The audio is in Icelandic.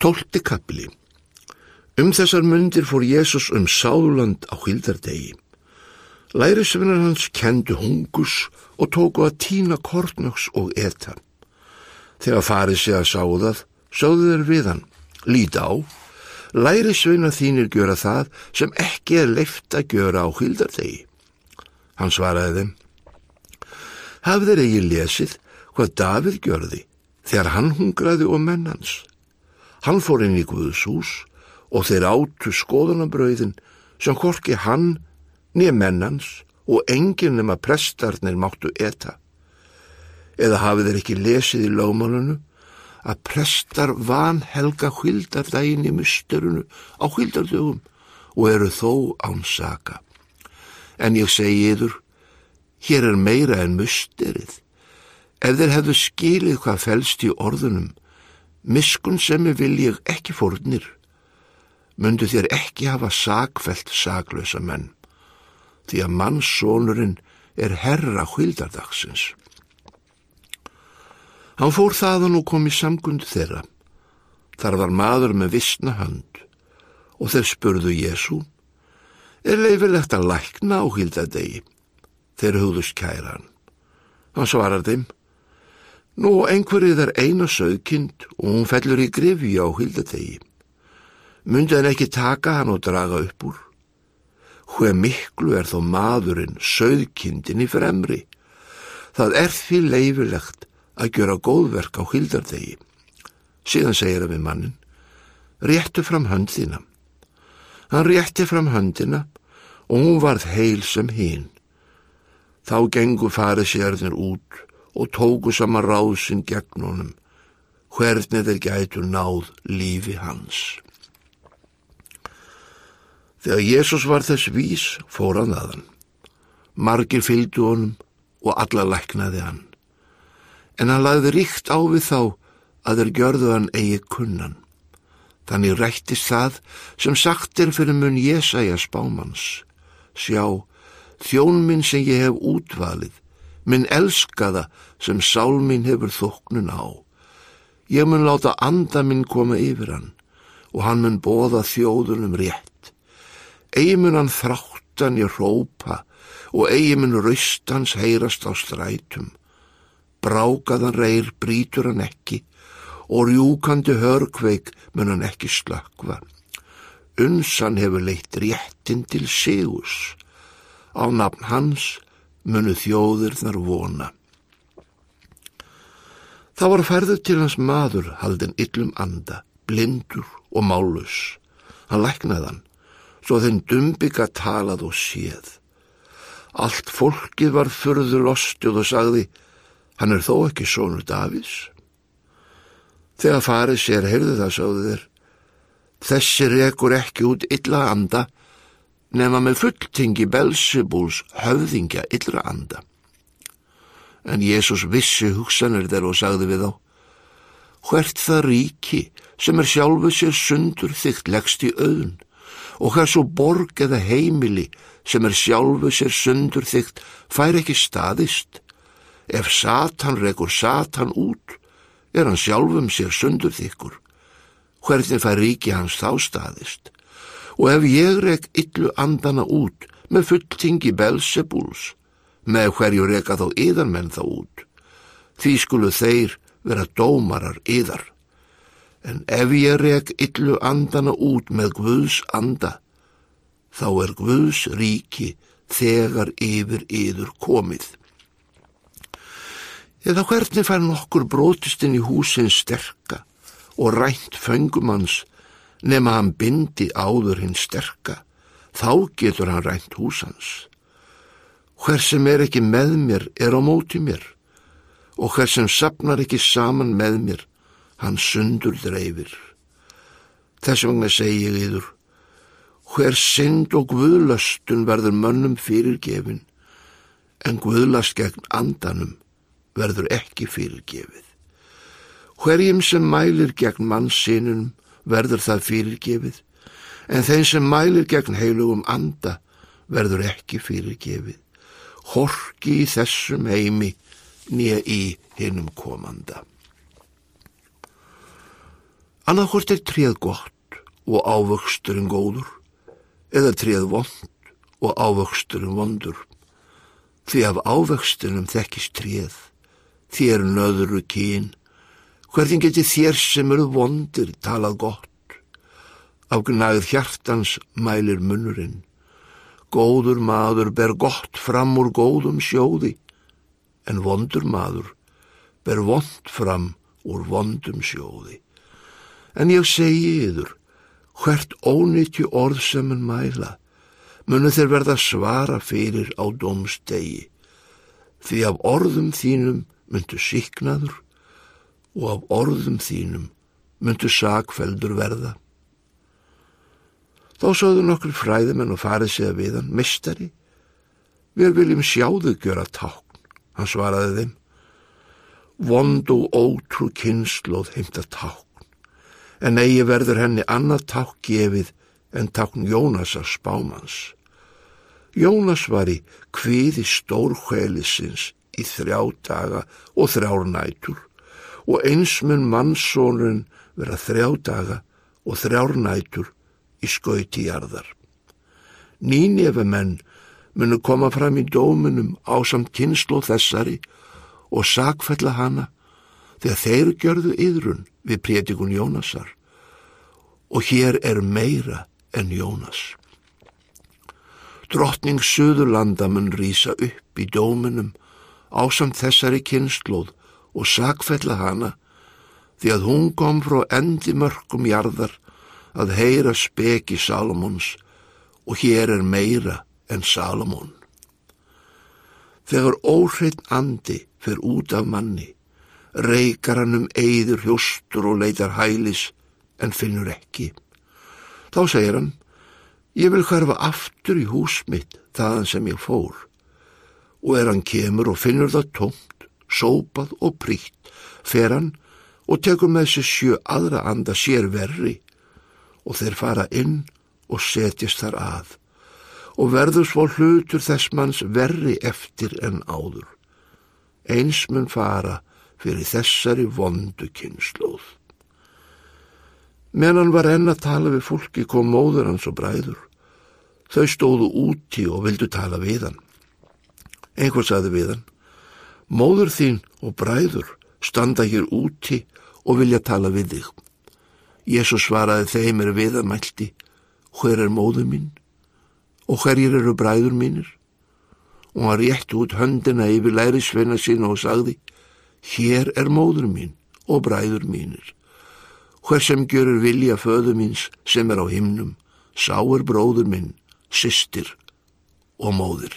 Tólti kapli Um þessar myndir fór Jésús um sáðuland á hildardegi. Lærisvinnar hans kendu hungus og tóku að tína kortnöks og eta. Þegar farið sig að sáðað, sáðu þeir við hann. Lít á, lærisvinnar þínir gjöra það sem ekki er leift að gjöra á hildardegi. Hann svaraði þeim. Hafið þeir eigi lesið hvað Davíð gjörði þegar hann hungraði og menn hans. Hann fór inn í Guðs hús og þeir áttu skoðanabröðin sem hvorki hann nýja mennans og enginn nema prestarnir máttu eta. Eða hafið þeir ekki lesið í lögmálunu að prestar van helga hvildardaginn í mysturunu á hvildardögum og eru þó ánsaka. En ég segi yður, hér er meira en mysterið. Ef þeir hefðu skilið hvað fælst í orðunum, miskun sem vil ég ekki fórnir, myndu þér ekki hafa sagfelt saglösa menn, því að mannssónurinn er herra hvildardagsins. Hann fór þaðan og kom í samgund þeirra. Þar var maður með vissna hönd og þeir spurðu Jésu, er leifilegt að lækna á hildadegi? Þeir hugðust kæran. Hann svarar þeim, nú einhverjið er eina sögkind og hún fellur í grifi á hildadegi. Myndi hann ekki taka hann og draga upp úr? Hver miklu er þó maðurinn sögkindin í fremri? Það er því leifilegt að gjöra góðverk á hildardegi. Síðan segir hann við mannin, réttu fram hönd þína. Hann rétti fram höndina og hún varð heil sem hinn. Þá gengu farið sérðin út og tóku sama ráðsinn gegn honum, hvernig þeir gætu náð lífi hans. Þegar Jésús var þess vís, fór hann aðan. Margir fylgdu honum og alla læknaði hann. En hann lagði ríkt á við þá að þeir gjörðu hann eigi kunnan. Þannig rættist það sem sagt er fyrir mun Jésæja spámans. Sjá, þjón minn sem ég hef útvalið, minn elskaða sem sál minn hefur þóknun á. Ég mun láta anda minn koma yfir hann og hann mun bóða þjóðunum rétt. Egi mun hann þráttan í rópa og eigi mun raustans heyrast á strætum. Brákaðan reyr brítur hann ekki og rjúkandi hörkveik mun hann ekki slökva. Unsan hefur leitt réttin til sigus. Á nafn hans munu þjóðir þar vona. Það var færðu til hans maður haldin yllum anda, blindur og málus. Hann læknaði hann, svo þinn dumbika talað og séð. Allt fólkið var fyrður lostjuð og sagði, hann er þó ekki sónur Davís. Þegar farið sér heyrðu það sáðu þér, þessi rekur ekki út illa anda, nema með fulltingi Belsebúls höfðingja illra anda. En Jésús vissi hugsanir þeir og sagði við þá, hvert það ríki sem er sjálfu sér sundur þygt leggst í auðun og hvað svo borg eða heimili sem er sjálfu sér sundur þygt fær ekki staðist. Ef Satan rekur Satan út, er hann sjálfum sér sundur þykkur. Hvernig fær ríki hans þá staðist? Og ef ég rek illu andana út með fulltingi Belsebúls, með hverju reka þá yðarmenn þá út, því skulu þeir vera dómarar yðar. En ef ég rek illu andana út með Guðs anda, þá er Guðs ríki þegar yfir yður komið. Eða hvernig fær nokkur brótistinn í húsin sterka og rænt föngumanns nema hann bindi áður hinn sterka, þá getur hann rænt húsans. Hver sem er ekki með mér er á móti mér og hver sem sapnar ekki saman með mér, hann sundur dreifir. Þess vegna segi ég yður, hver synd og guðlastun verður mönnum fyrirgefin, en guðlast gegn andanum verður ekki fyrirgefið. Hverjum sem mælir gegn mannsinunum verður það fyrirgefið, en þeim sem mælir gegn heilugum anda verður ekki fyrirgefið. Horki í þessum heimi nýja í hinnum komanda. Annað hvort er tréð gott og ávöxturinn góður eða tréð vond og ávöxturinn vondur. Því af ávöxtunum þekkist tréð, þér nöðru kín, hverðin geti þér sem eru vondir talað gott. Af gnæð hjartans mælir munnurinn, góður maður ber gott fram úr góðum sjóði, en vondur maður ber vond fram úr vondum sjóði. En ég segi yður, hvert ónýttju orð sem en mæla, munu þeir verða svara fyrir á domstegi, því af orðum þínum myndu síknaður og af orðum þínum myndu sakfeldur verða. Þá sáðu nokkur fræðimenn og farið að við hann, mistari, við viljum sjáðu gjöra tákn, hann svaraði þeim, vond og ótrú kynnslóð heimta tákn en eigi verður henni annað takk gefið en takn Jónasar spámans. Jónas var í kviði stórhvelisins í þrjá daga og þrjár nætur og eins mun mannsónurinn vera þrjá daga og þrjár nætur í skauti jarðar. Nýnefi menn munu koma fram í dóminum á samt kynslu þessari og sakfella hana þegar þeir gjörðu yðrun við prétikun Jónasar og hér er meira en Jónas. Drottning Suðurlanda mun rýsa upp í dóminum á samt þessari kynnslóð og sakfella hana því að hún kom frá endi mörgum jarðar að heyra speki Salomons og hér er meira en Salomon. Þegar óhreitt andi fer út af manni, reykar hann um eigður hjóstur og leitar hælis en finnur ekki. Þá segir hann, ég vil hverfa aftur í hús mitt þaðan sem ég fór og er hann kemur og finnur það tómt, sópað og prítt, fer hann og tekur með sér sjö aðra anda sér verri og þeir fara inn og setjast þar að og verður svo hlutur þess manns verri eftir en áður. Eins mun fara fyrir þessari vondu kynnslóð. Meðan hann var enn að tala við fólki kom móður hans og bræður. Þau stóðu úti og vildu tala við hann. Einhver saði við hann, móður þín og bræður standa hér úti og vilja tala við þig. Jésu svaraði þeim er við að mælti, hver er móður mín og hverjir eru bræður mínir? Og hann rétti út höndina yfir lærisveina sína og sagði, hér er móður mín og bræður mínir hver sem görur vilja föðu míns sem er á himnum, sáur bróður minn, systir og móðir.